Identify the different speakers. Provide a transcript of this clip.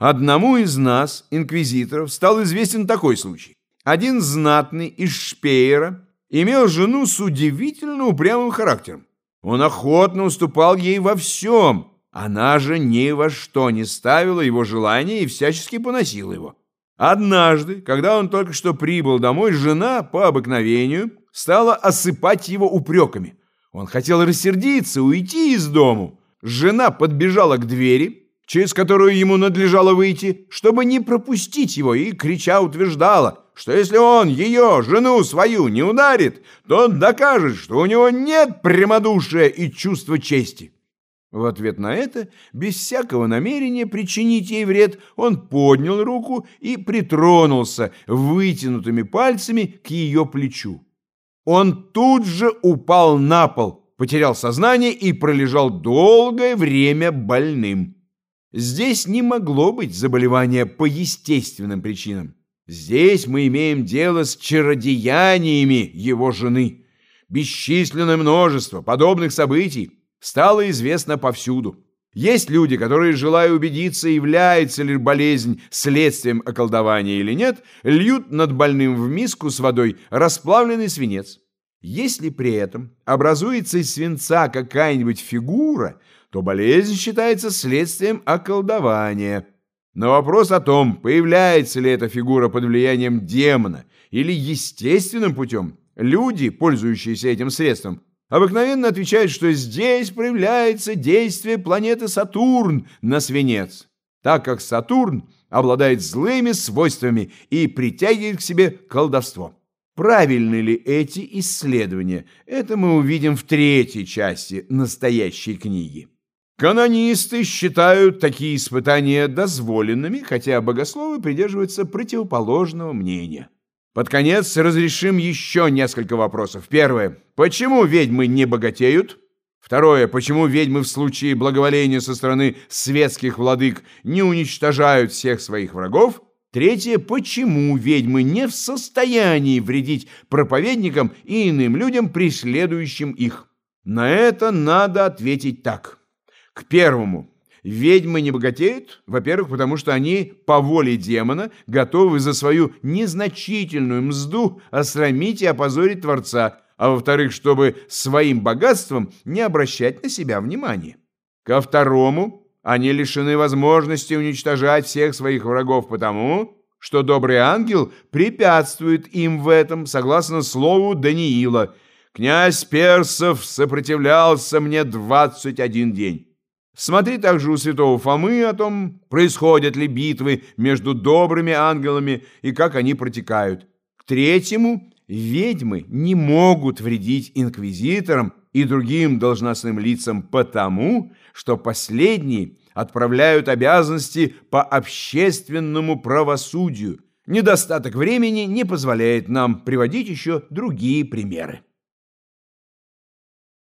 Speaker 1: Одному из нас, инквизиторов, стал известен такой случай. Один знатный из Шпеера имел жену с удивительно упрямым характером. Он охотно уступал ей во всем. Она же ни во что не ставила его желания и всячески поносила его. Однажды, когда он только что прибыл домой, жена по обыкновению стала осыпать его упреками. Он хотел рассердиться, уйти из дому. Жена подбежала к двери, через которую ему надлежало выйти, чтобы не пропустить его, и, крича, утверждала, что если он ее, жену свою, не ударит, то он докажет, что у него нет прямодушия и чувства чести. В ответ на это, без всякого намерения причинить ей вред, он поднял руку и притронулся вытянутыми пальцами к ее плечу. Он тут же упал на пол, потерял сознание и пролежал долгое время больным. Здесь не могло быть заболевания по естественным причинам. Здесь мы имеем дело с чародеяниями его жены. Бесчисленное множество подобных событий стало известно повсюду. Есть люди, которые, желая убедиться, является ли болезнь следствием околдования или нет, льют над больным в миску с водой расплавленный свинец. Если при этом образуется из свинца какая-нибудь фигура, то болезнь считается следствием околдования. На вопрос о том, появляется ли эта фигура под влиянием демона или естественным путем, люди, пользующиеся этим средством, обыкновенно отвечают, что здесь проявляется действие планеты Сатурн на свинец, так как Сатурн обладает злыми свойствами и притягивает к себе колдовство. Правильны ли эти исследования? Это мы увидим в третьей части настоящей книги. Канонисты считают такие испытания дозволенными, хотя богословы придерживаются противоположного мнения. Под конец разрешим еще несколько вопросов. Первое. Почему ведьмы не богатеют? Второе. Почему ведьмы в случае благоволения со стороны светских владык не уничтожают всех своих врагов? Третье. Почему ведьмы не в состоянии вредить проповедникам и иным людям, преследующим их? На это надо ответить так. К первому. Ведьмы не богатеют, во-первых, потому что они по воле демона готовы за свою незначительную мзду осрамить и опозорить Творца, а во-вторых, чтобы своим богатством не обращать на себя внимания. Ко второму, они лишены возможности уничтожать всех своих врагов потому, что добрый ангел препятствует им в этом, согласно слову Даниила. «Князь Персов сопротивлялся мне двадцать один день». Смотри также у святого Фомы о том, происходят ли битвы между добрыми ангелами и как они протекают. К третьему, ведьмы не могут вредить инквизиторам и другим должностным лицам потому, что последние отправляют обязанности по общественному правосудию. Недостаток времени не позволяет нам приводить еще другие примеры.